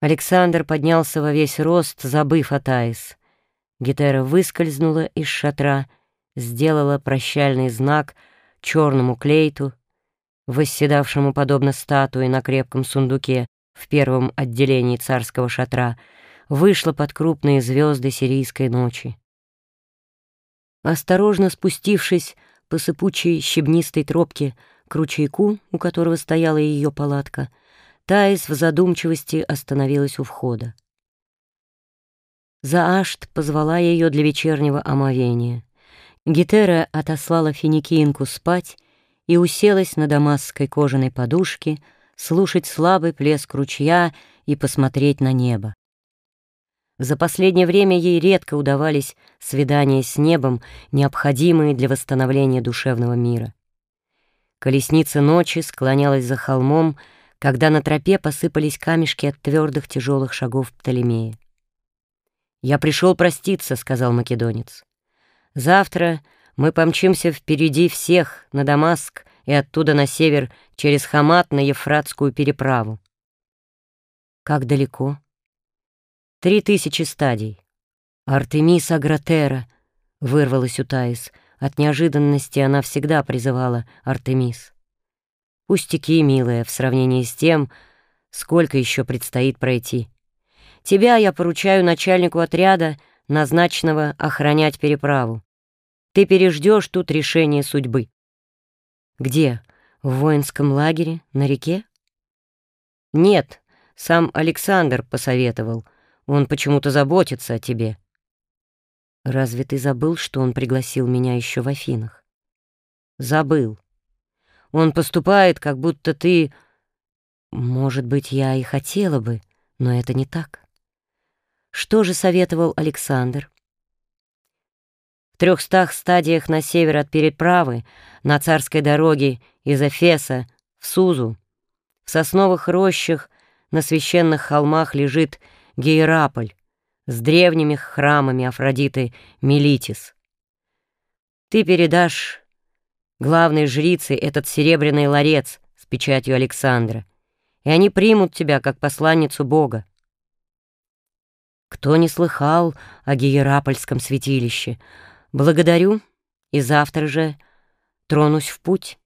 Александр поднялся во весь рост, забыв о Таис. Гетера выскользнула из шатра, сделала прощальный знак черному клейту, восседавшему подобно статуе на крепком сундуке в первом отделении царского шатра, вышла под крупные звезды сирийской ночи. Осторожно спустившись по сыпучей щебнистой тропке к ручейку, у которого стояла ее палатка, Таис в задумчивости остановилась у входа. Заашт позвала ее для вечернего омовения. Гетера отослала финикинку спать и уселась на дамасской кожаной подушке слушать слабый плеск ручья и посмотреть на небо. За последнее время ей редко удавались свидания с небом, необходимые для восстановления душевного мира. Колесница ночи склонялась за холмом, когда на тропе посыпались камешки от твердых тяжелых шагов Птолемея. «Я пришел проститься», — сказал македонец. «Завтра мы помчимся впереди всех на Дамаск и оттуда на север через Хамат на Ефратскую переправу». «Как далеко?» «Три тысячи стадий». «Артемис Агратера», — вырвалась у Таис. От неожиданности она всегда призывала Артемис. Пустяки, милая, в сравнении с тем, сколько еще предстоит пройти. Тебя я поручаю начальнику отряда, назначенного охранять переправу. Ты переждешь тут решение судьбы. Где? В воинском лагере? На реке? Нет, сам Александр посоветовал. Он почему-то заботится о тебе. Разве ты забыл, что он пригласил меня еще в Афинах? Забыл. Он поступает, как будто ты... Может быть, я и хотела бы, но это не так. Что же советовал Александр? В трехстах стадиях на север от переправы, на царской дороге из Эфеса в Сузу, в сосновых рощах на священных холмах лежит Гейраполь с древними храмами Афродиты Мелитис. Ты передашь главной жрицы этот серебряный ларец с печатью Александра, и они примут тебя как посланницу Бога. Кто не слыхал о Гиерапольском святилище? Благодарю, и завтра же тронусь в путь.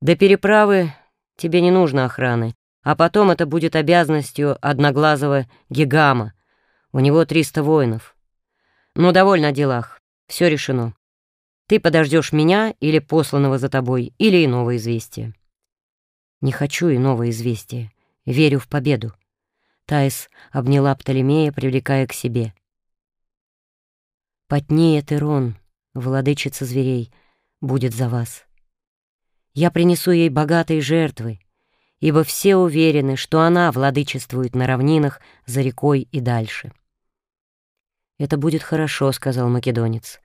До переправы тебе не нужно охраны, а потом это будет обязанностью одноглазого Гигама. У него триста воинов. Ну, довольно о делах. Все решено. Ты подождешь меня или посланного за тобой, или иного известия. Не хочу иного известия. Верю в победу. Таис обняла Птолемея, привлекая к себе. Потнее Терон, владычица зверей, будет за вас. Я принесу ей богатые жертвы, ибо все уверены, что она владычествует на равнинах за рекой и дальше. «Это будет хорошо», — сказал македонец.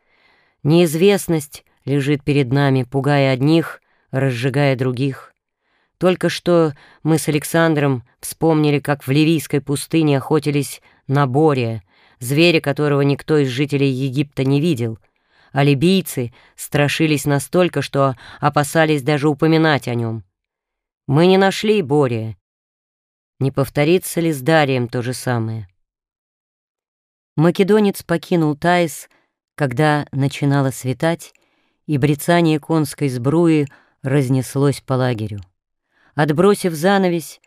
Неизвестность лежит перед нами, пугая одних, разжигая других. Только что мы с Александром вспомнили, как в Ливийской пустыне охотились на Бория, зверя которого никто из жителей Египта не видел, а либийцы страшились настолько, что опасались даже упоминать о нем. Мы не нашли Бория. Не повторится ли с Дарием то же самое? Македонец покинул Таис, когда начинало светать, и брецание конской сбруи разнеслось по лагерю. Отбросив занавесь,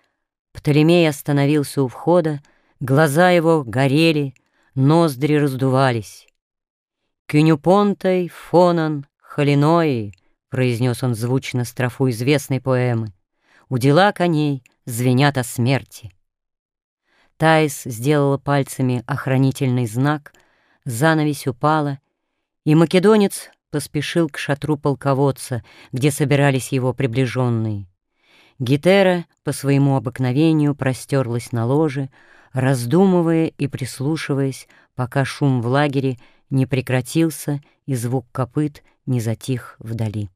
Птолемей остановился у входа, глаза его горели, ноздри раздувались. «Кюнюпонтой фонан халинои», — произнес он звучно строфу известной поэмы, «у дела коней звенят о смерти». Таис сделала пальцами охранительный знак, занавесь упала, и македонец поспешил к шатру полководца, где собирались его приближенные. Гетера по своему обыкновению простерлась на ложе, раздумывая и прислушиваясь, пока шум в лагере не прекратился и звук копыт не затих вдали.